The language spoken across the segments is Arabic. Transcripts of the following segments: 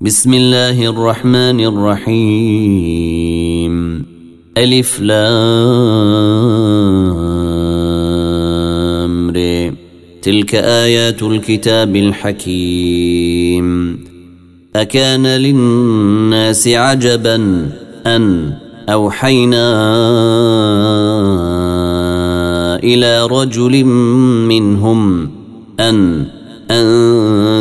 بسم الله الرحمن الرحيم. ألف لام تلك آيات الكتاب الحكيم. أكان للناس عجبا أن أوحينا إلى رجل منهم أن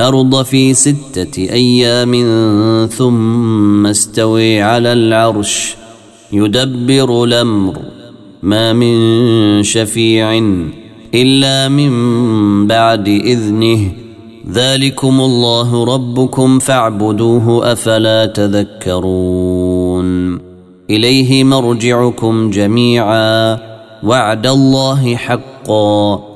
الأرض في ستة أيام ثم استوي على العرش يدبر الأمر. ما من شفيع إلا من بعد إذنه. ذلكم الله ربكم فاعبدوه أفلا تذكرون. إليه مرجعكم جميعا. وعد الله حقا.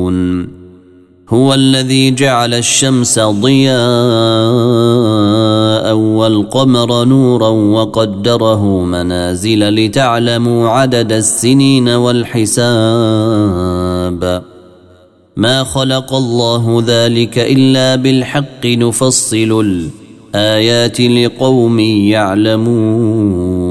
هو الذي جعل الشمس ضياء والقمر نورا وقدره منازل لتعلموا عدد السنين والحساب. ما خلق الله ذلك إلا بالحق نفصل الآيات لقوم يعلمون.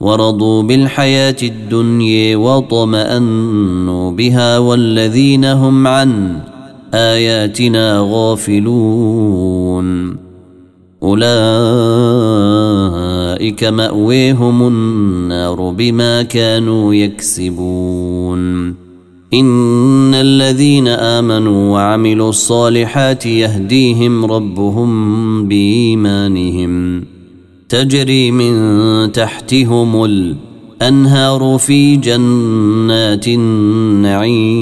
ورضوا بالحياة الدنيا وطمأنوا بها والذين هم عن آياتنا غافلون. أولئك مأويهم النار بما كانوا يكسبون. إن الذين آمنوا وعملوا الصالحات يهديهم ربهم بإيمانهم. تجري من تحتهم الأنهار في جنات النعيم.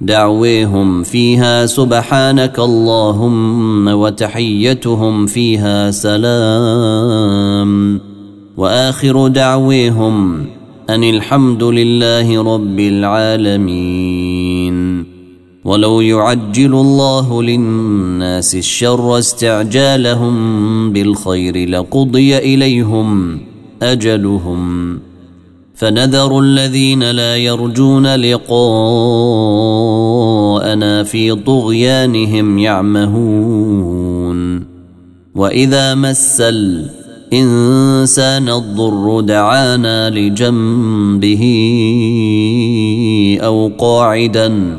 دعويهم فيها سبحانك اللهم وتحيتهم فيها سلام. وآخر دعويهم أن الحمد لله رب العالمين. ولو يعجل الله للناس الشر استعجالهم بالخير لقضي إليهم أجلهم. فنذر الذين لا يرجون لقاءنا في طغيانهم يعمهون. وإذا مس الإنسان الضر دعانا لجنبه أو قاعدا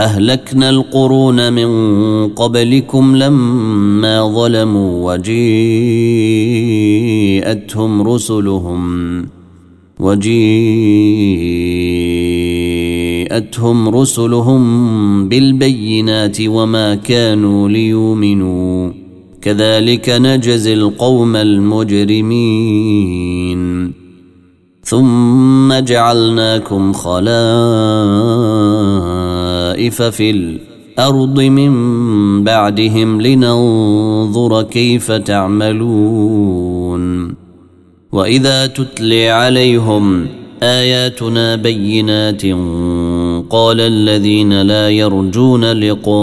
أهلكنا القرون من قبلكم لما ظلموا وجيءتهم رسلهم وجيءتهم رسلهم بالبينات وما كانوا ليؤمنوا. كذلك نجزي القوم المجرمين. ثم جعلناكم خلائف في الأرض من بعدهم لننظر كيف تعملون. وإذا تتلي عليهم آياتنا بينات قال الذين لا يرجون لقاءنا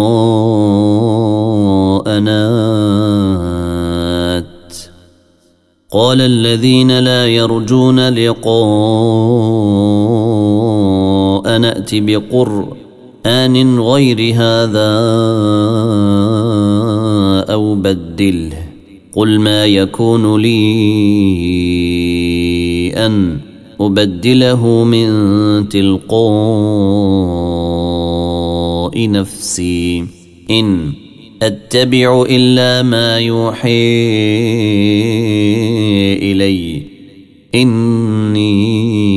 قال الذين لا يرجون لقاء نات بقران غير هذا أو بدله. قل ما يكون لي أن أبدله من تلقاء نفسي. إن أتبع إلا ما يوحي إلي. إني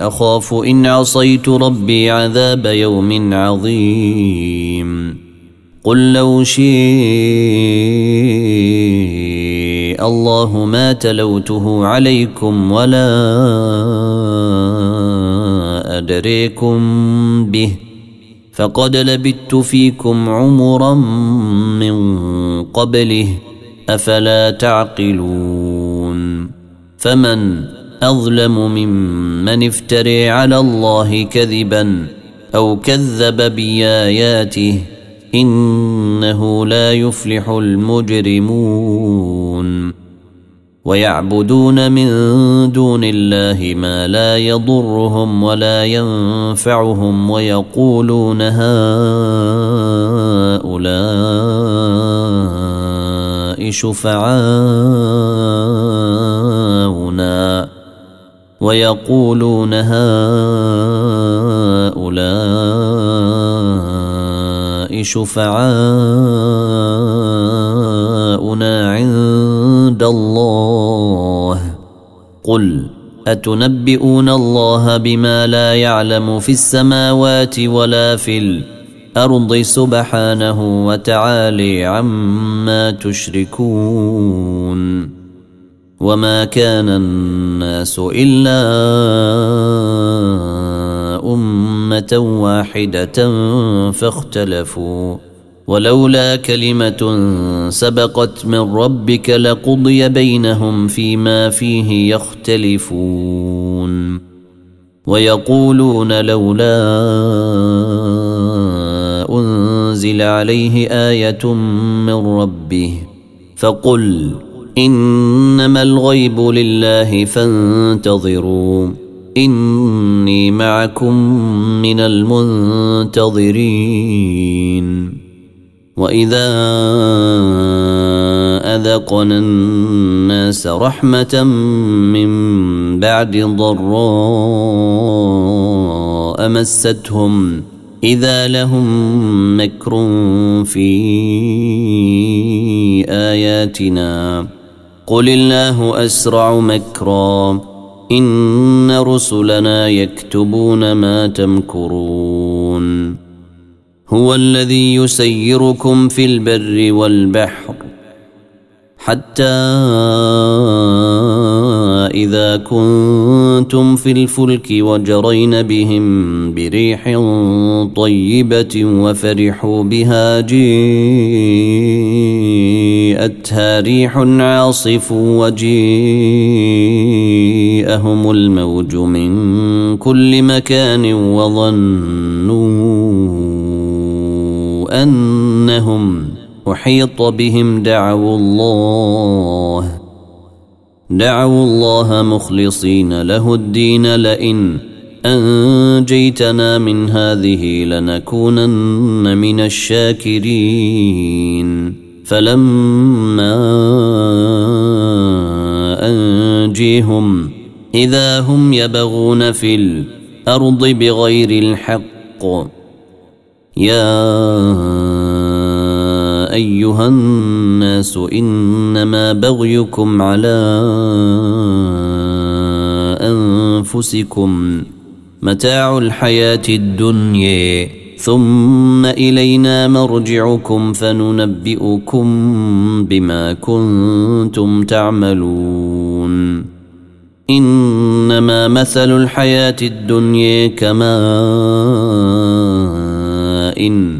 أخاف إن عصيت ربي عذاب يوم عظيم. قل لو شيء الله ما تلوته عليكم ولا أدريكم به فقد لبثت فيكم عمرا من قبله أفلا تعقلون. فمن أظلم ممن افتري على الله كذبا أو كذب بآياته إنه لا يفلح المجرمون. ويعبدون من دون الله ما لا يضرهم ولا ينفعهم ويقولون هؤلاء شفعاؤنا. ويقولون هؤلاء شفعاؤنا عند الله قل أتنبئون الله بما لا يعلم في السماوات ولا في الأرض سبحانه وتعالي عما تشركون وما كان الناس الا امه واحدة فاختلفوا ولولا كلمه سبقت من ربك لقضي بينهم فيما فيه يختلفون ويقولون لولا انزل عليه إيه من ربه فقل إنما الغيب لله فانتظروا إني معكم من المنتظرين. وإذا أذقنا الناس رحمة من بعد ضراء مستهم إذا لهم مكر في آياتنا قل الله اسرع مكرا ان رسلنا يكتبون ما تمكرون هو الذي يسيركم في البر والبحر حتى إذا كنتم في الفلك وجرين بهم بريح طيبة وفرحوا بها جيءتها ريح عاصف وجيءهم الموج من كل مكان وظنوا أنهم أحيط بهم دعوا الله. دعوا الله مخلصين له الدين لئن أنجيتنا من هذه لنكونن من الشاكرين. فلما أنجيهم إذا هم يبغون في الأرض بغير الحق يا أيها الناس إنما بغيكم على أنفسكم متاع الحياة الدنيا ثم إلينا مرجعكم فننبئكم بما كنتم تعملون. إنما مثل الحياة الدنيا كماء إن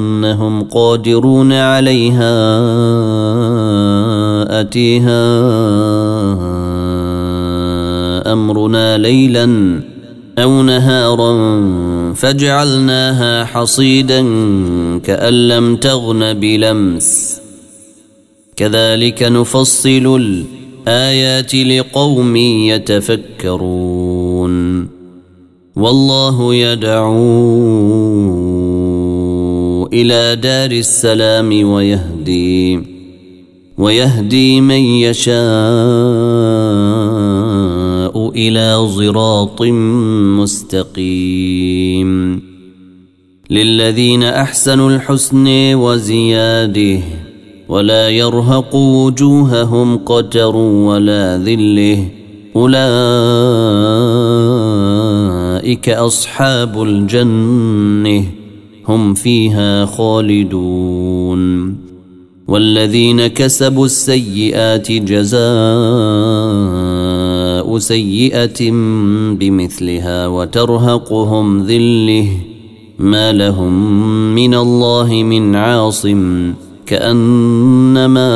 قادرون عليها أتيها أمرنا ليلا أو نهارا فجعلناها حصيدا كأن لم تغن بلمس. كذلك نفصل الآيات لقوم يتفكرون. والله يدعو إلى دار السلام ويهدي ويهدي من يشاء إلى صراط مستقيم. للذين أحسنوا الحسن وزياده ولا يرهق وجوههم قتر ولا ذله أولئك أصحاب الجنة. هم فيها خالدون. والذين كسبوا السيئات جزاء سيئة بمثلها وترهقهم ذلة. ما لهم من الله من عاصم كأنما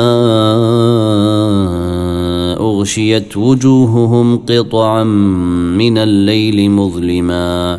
أغشيت وجوههم قطعا من الليل مظلما.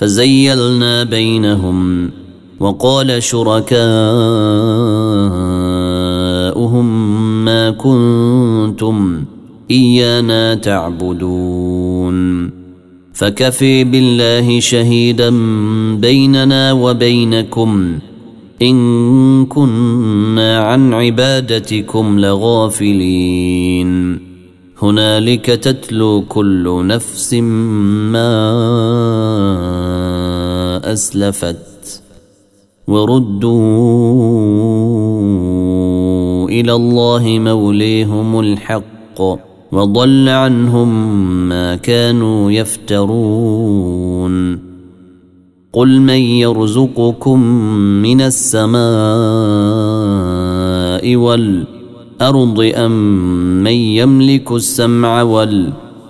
فزيلنا بينهم وقال شركاؤهم ما كنتم إيانا تعبدون. فكفي بالله شهيدا بيننا وبينكم. إن كنا عن عبادتكم لغافلين. هنالك تتلو كل نفس ما أسلفت وردوا إلى الله موليهم الحق وضل عنهم ما كانوا يفترون قل من يرزقكم من السماء الأرض أم من يملك السمع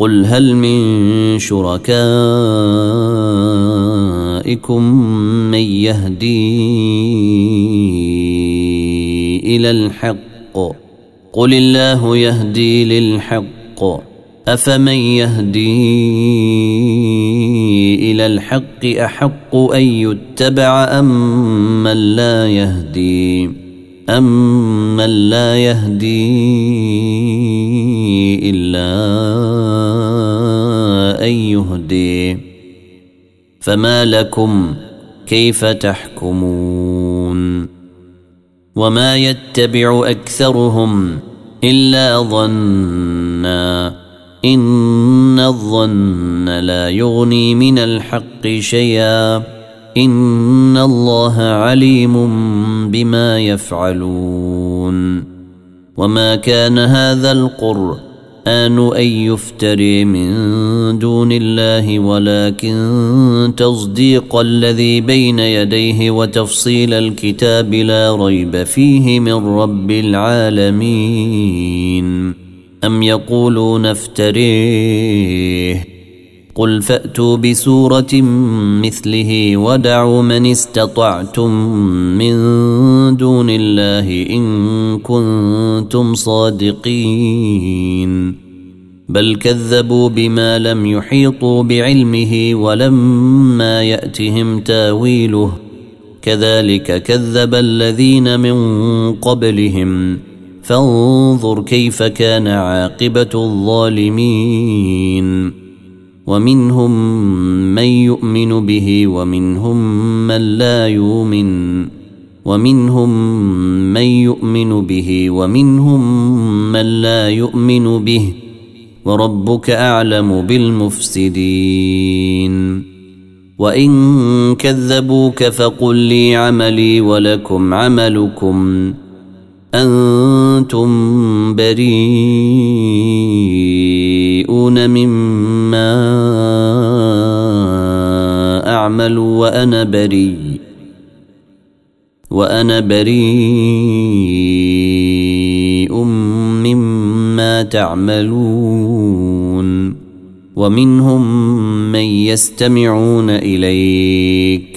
قل هل من شركائكم من يهدي إلى الحق قل الله يهدي للحق افمن يهدي إلى الحق احق ان يتبع ام من لا يهدي ام من لا يهدي الا ان يهدي فما لكم كيف تحكمون وما يتبع اكثرهم الا ظنّا ان الظن لا يغني من الحق شيئا ان الله عليم بما يفعلون وما كان هذا القران ان يفتري من دون الله ولكن تصديق الذي بين يديه وتفصيل الكتاب لا ريب فيه من رب العالمين ام يقولون افتريه قل فأتوا بسورة مثله ودعوا من استطعتم من دون الله إن كنتم صادقين. بل كذبوا بما لم يحيطوا بعلمه ولما يأتهم تاويله. كذلك كذب الذين من قبلهم. فانظر كيف كان عاقبة الظالمين. ومنهم من يؤمن به ومنهم من لا يؤمن ومنهم من يؤمن به ومنهم من لا يؤمن به وربك أعلم بالمفسدين. وإن كذبوك فقل لي عملي ولكم عملكم. أنتم بريئون مما أعمل وأنا بريء وأنا بريء مما تعملون ومنهم من يستمعون إليك.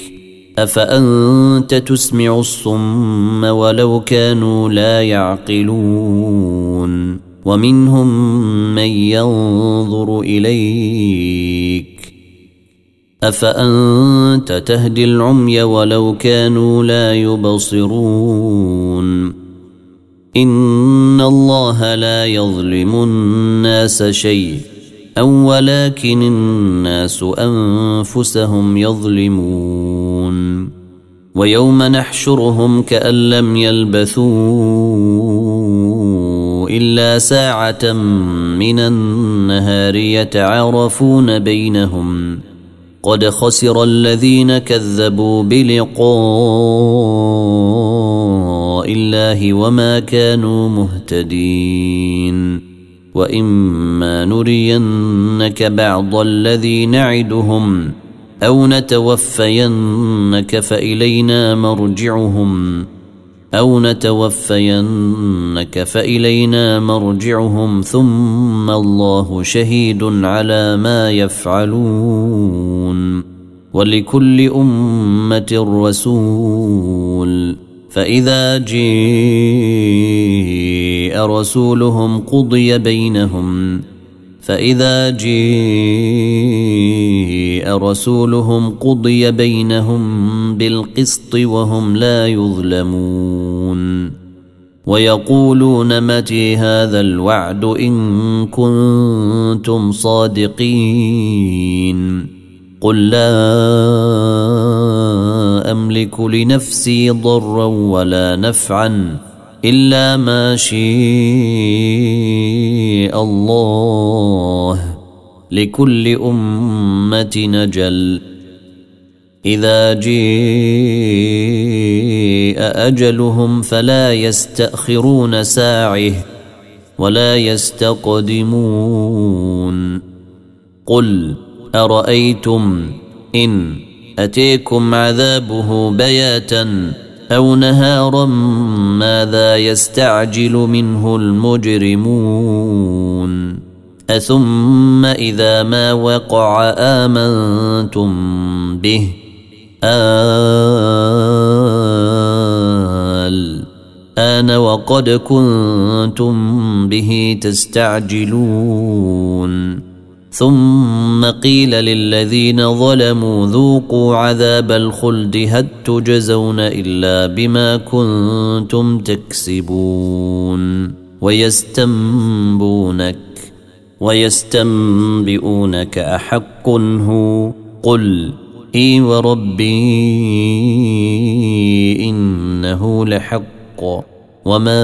أفأنت تسمع الصم ولو كانوا لا يعقلون ومنهم من ينظر إليك أفأنت تهدي العمي ولو كانوا لا يبصرون إن الله لا يظلم الناس شيء أو ولكن الناس أنفسهم يظلمون ويوم نحشرهم كأن لم يلبثوا إلا ساعة من النهار يتعارفون بينهم قد خسر الذين كذبوا بلقاء الله وما كانوا مهتدين واما نرينك بعض الذي نعدهم أو نتوفينك فالينا مرجعهم أو نتوفينك فإلينا مرجعهم ثم الله شهيد على ما يفعلون ولكل أمة رسول فإذا جيء رسولهم قضي بينهم. فإذا جيء رسولهم قضي بينهم بالقسط وهم لا يظلمون. ويقولون متى هذا الوعد إن كنتم صادقين. قل لا أملك لنفسي ضرا ولا نفعا. إلا ما شاء الله لكل أمة نجل. إذا جيء أجلهم فلا يستأخرون ساعه ولا يستقدمون. قل أرأيتم إن أتيكم عذابه بياتا أو نهارا ماذا يستعجل منه المجرمون أثم إذا ما وقع آمنتم به آل. آن وقد كنتم به تستعجلون ثم قيل للذين ظلموا ذوقوا عذاب الخلد هل تجزون إلا بما كنتم تكسبون ويستنبونك ويستنبئونك أحق هو قل إي وربي إنه لحق وما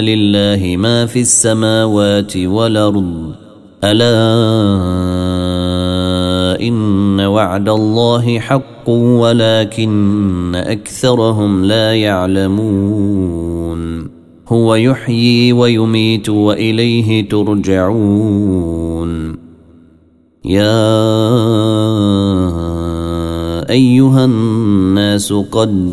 لله ما في السماوات والأرض. ألا إن وعد الله حق ولكن أكثرهم لا يعلمون. هو يحيي ويميت وإليه ترجعون. يا أيها الناس قد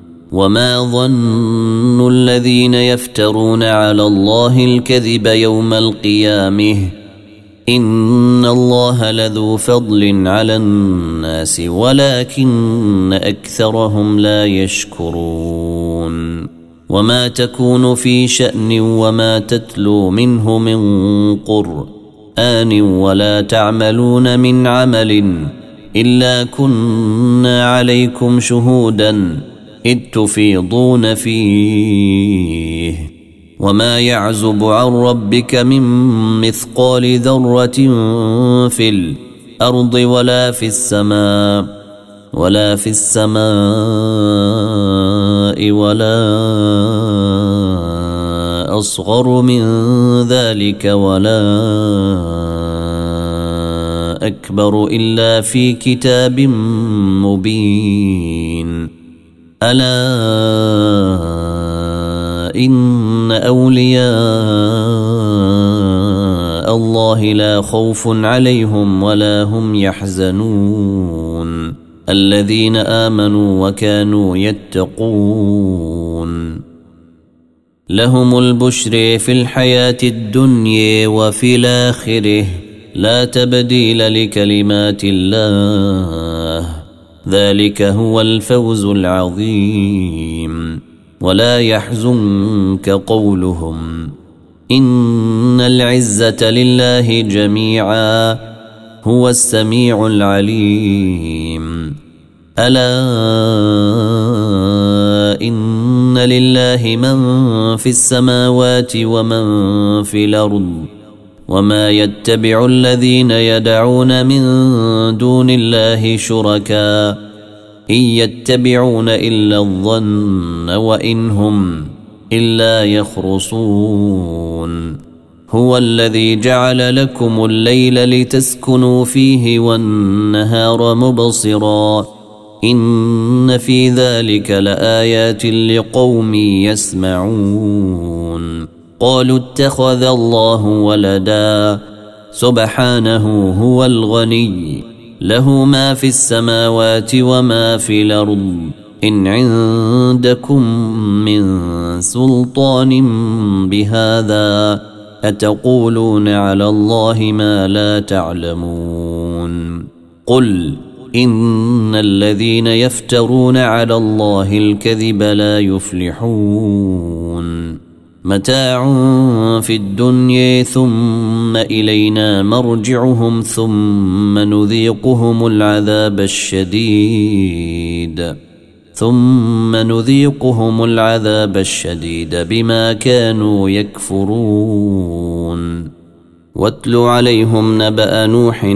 وما ظن الذين يفترون على الله الكذب يوم القيامه إن الله لذو فضل على الناس ولكن أكثرهم لا يشكرون وما تكون في شأن وما تتلو منه من قرآن ولا تعملون من عمل إلا كنا عليكم شهودا إذ تفيضون فيه وما يعزب عن ربك من مثقال ذرة في الأرض ولا في السماء ولا في السماء ولا أصغر من ذلك ولا أكبر إلا في كتاب مبين ألا إن أولياء الله لا خوف عليهم ولا هم يحزنون. الذين آمنوا وكانوا يتقون. لهم البشر في الحياة الدنيا وفي الآخرة. لا تبديل لكلمات الله. ذلك هو الفوز العظيم. ولا يحزنك قولهم. إن العزة لله جميعا هو السميع العليم. ألا إن لله من في السماوات ومن في الأرض. وما يتبع الذين يدعون من دون الله شركاء ان يتبعون الا الظن وان هم الا يخرصون هو الذي جعل لكم الليل لتسكنوا فيه والنهار مبصرا ان في ذلك لايات لقوم يسمعون قالوا اتخذ الله ولدا. سبحانه هو الغني. له ما في السماوات وما في الأرض. إن عندكم من سلطان بهذا أتقولون على الله ما لا تعلمون. قل إن الذين يفترون على الله الكذب لا يفلحون. متاع في الدنيا ثم إلينا مرجعهم ثم نذيقهم العذاب الشديد. ثم نذيقهم العذاب الشديد بما كانوا يكفرون. واتل عليهم نبأ نوح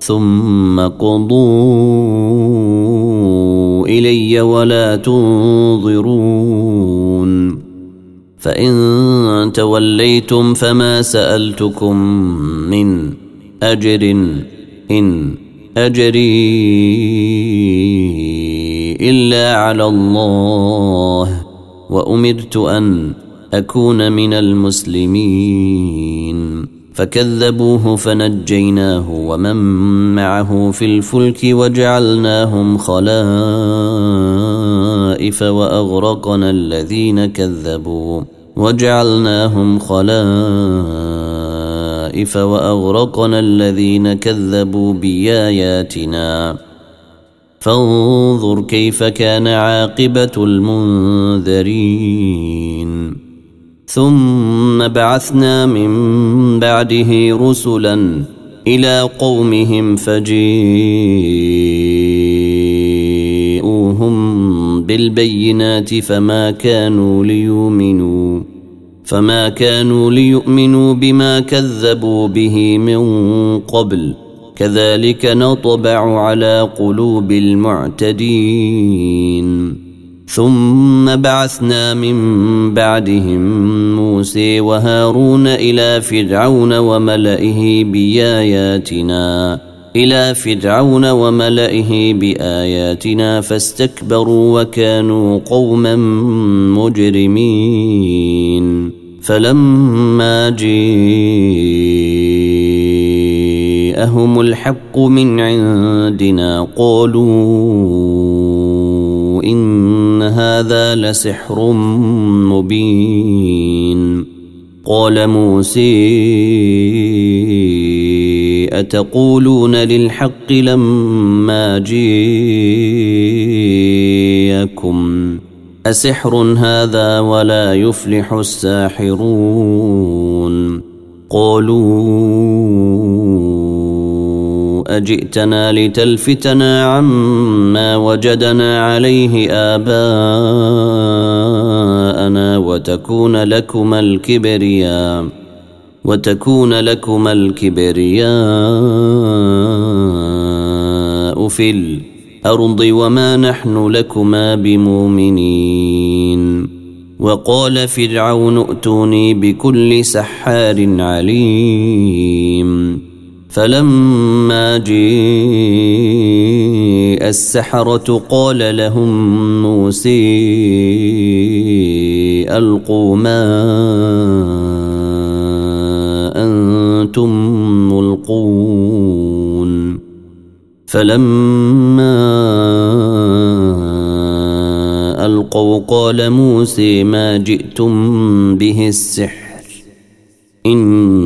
ثم قضوا إلي ولا تنظرون. فإن توليتم فما سألتكم من أجر. إن أجري إلا على الله وأمرت أن أكون من المسلمين. فكذبوه فنجيناه ومن معه في الفلك وجعلناهم خلائف وأغرقنا الذين كذبوا وجعلناهم خلائف وأغرقنا الذين كذبوا بآياتنا. فانظر كيف كان عاقبة المنذرين. ثم بعثنا من بعده رسلا إلى قومهم فجيءوهم بالبينات فما كانوا ليؤمنوا فما كانوا ليؤمنوا بما كذبوا به من قبل. كذلك نطبع على قلوب المعتدين. ثم بعثنا من بعدهم موسى وهارون إلى فرعون وملئه باياتنا إلى فرعون وملئه باياتنا فاستكبروا وكانوا قوما مجرمين فلما جاءهم الحق من عندنا قالوا ان هذا لسحر مبين. قال موسى اتقولون للحق لما جيكم؟ اسحر هذا ولا يفلح الساحرون. قالوا اجئتنا لتلفتنا عما وجدنا عليه آباءنا وتكون لكما الكبرياء وتكون لكما الكبرياء في الأرض وما نحن لكما بمؤمنين. وقال فرعون ائتوني بكل سحار عليم. فلما جيء السحرة قال لهم موسى ألقوا ما أنتم ملقون. فلما ألقوا قال موسى ما جئتم به السحر. إن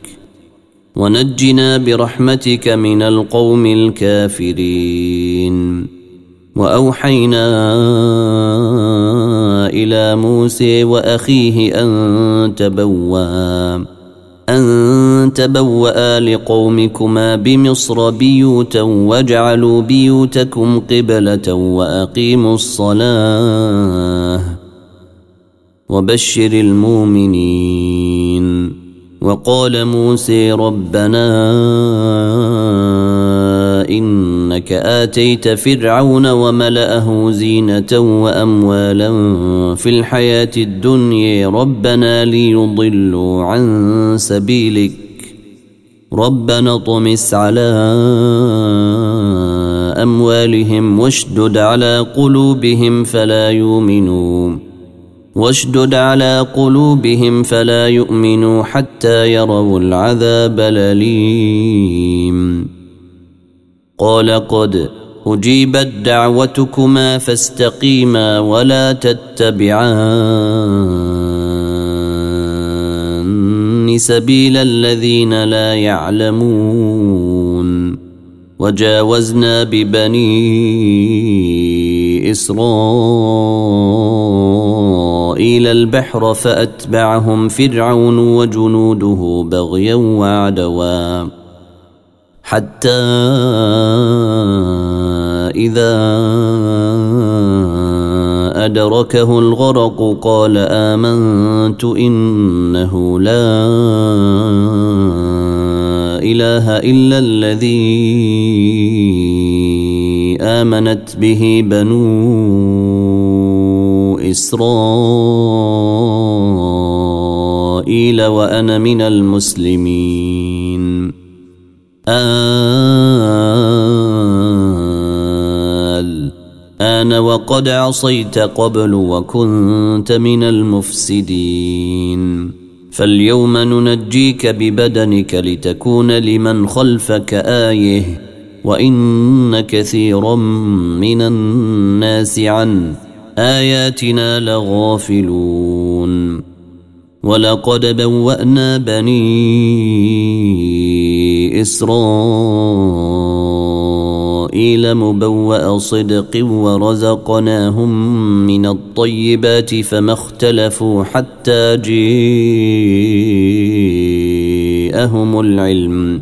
ونجنا برحمتك من القوم الكافرين. وأوحينا إلى موسى وأخيه أن تبوّا أن تبوأ لقومكما بمصر بيوتا واجعلوا بيوتكم قبلة وأقيموا الصلاة. وبشر المؤمنين. وقال موسى ربنا إنك آتيت فرعون وملأه زينة وأموالا في الحياة الدنيا ربنا ليضلوا عن سبيلك ربنا طمس على أموالهم واشدد على قلوبهم فلا يؤمنوا واشدد على قلوبهم فلا يؤمنوا حتى يروا العذاب الأليم. قال قد أجيبت دعوتكما فاستقيما ولا تتبعان سبيل الذين لا يعلمون. وجاوزنا ببني إسرائيل البحر فأتبعهم فرعون وجنوده بغيا وعدوا. حتى إذا أدركه الغرق قال آمنت إنه لا إله إلا الذي آمنت به بنو إسرائيل وأنا من المسلمين. الآن وقد عصيت قبل وكنت من المفسدين. فاليوم ننجيك ببدنك لتكون لمن خلفك آية وإن كثيرا من الناس عن آياتنا لغافلون. ولقد بوأنا بنين إسرائيل مبوأ صدق ورزقناهم من الطيبات فما اختلفوا حتى جيءهم العلم.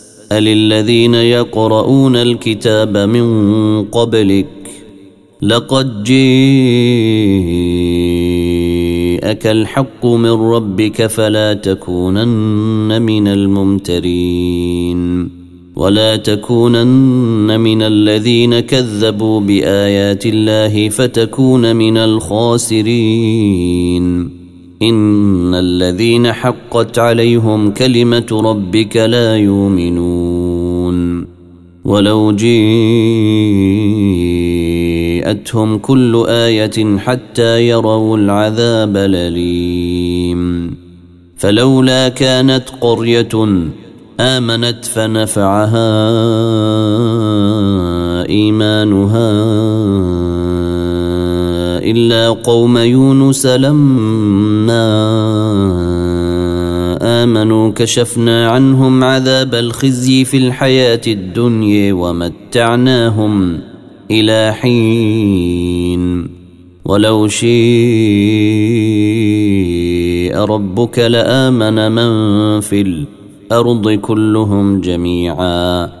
الذين يقرؤون الكتاب من قبلك لقد جاءك الحق من ربك فلا تكونن من الممترين ولا تكونن من الذين كذبوا بايات الله فتكون من الخاسرين إن الذين حقت عليهم كلمة ربك لا يؤمنون. ولو جيءتهم كل آية حتى يروا العذاب الأليم. فلولا كانت قرية آمنت فنفعها إيمانها. إلا قوم يونس لما آمنوا كشفنا عنهم عذاب الخزي في الحياة الدنيا ومتعناهم إلى حين. ولو شيء ربك لآمن من في الأرض كلهم جميعا.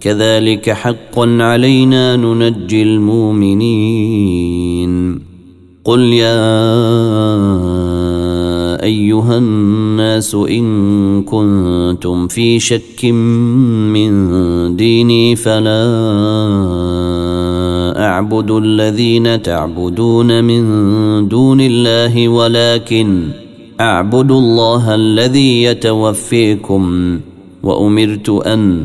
كذلك حقا علينا ننجي المؤمنين. قل يا أيها الناس إن كنتم في شك من ديني فلا أعبد الذين تعبدون من دون الله ولكن أعبد الله الذي يتوفيكم وأمرت أن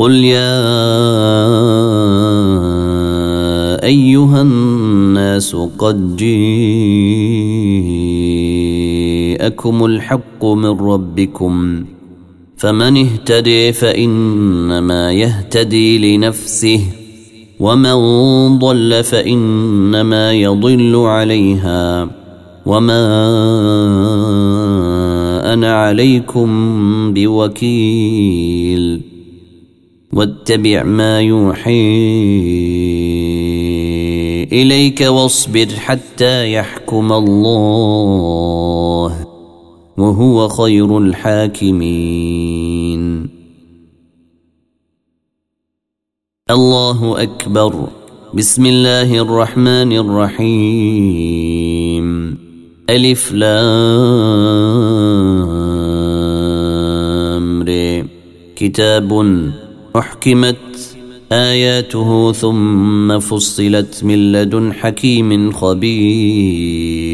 قل يا ايها الناس قد جيءكم الحق من ربكم فمن اهتدي فانما يهتدي لنفسه ومن ضل فانما يضل عليها وما أنا عليكم بوكيل واتبع ما يوحي إليك واصبر حتى يحكم الله وهو خير الحاكمين. الله أكبر. بسم الله الرحمن الرحيم. ألف لام. كتاب أحكمت آياته ثم فصلت من لدن حكيم خبير.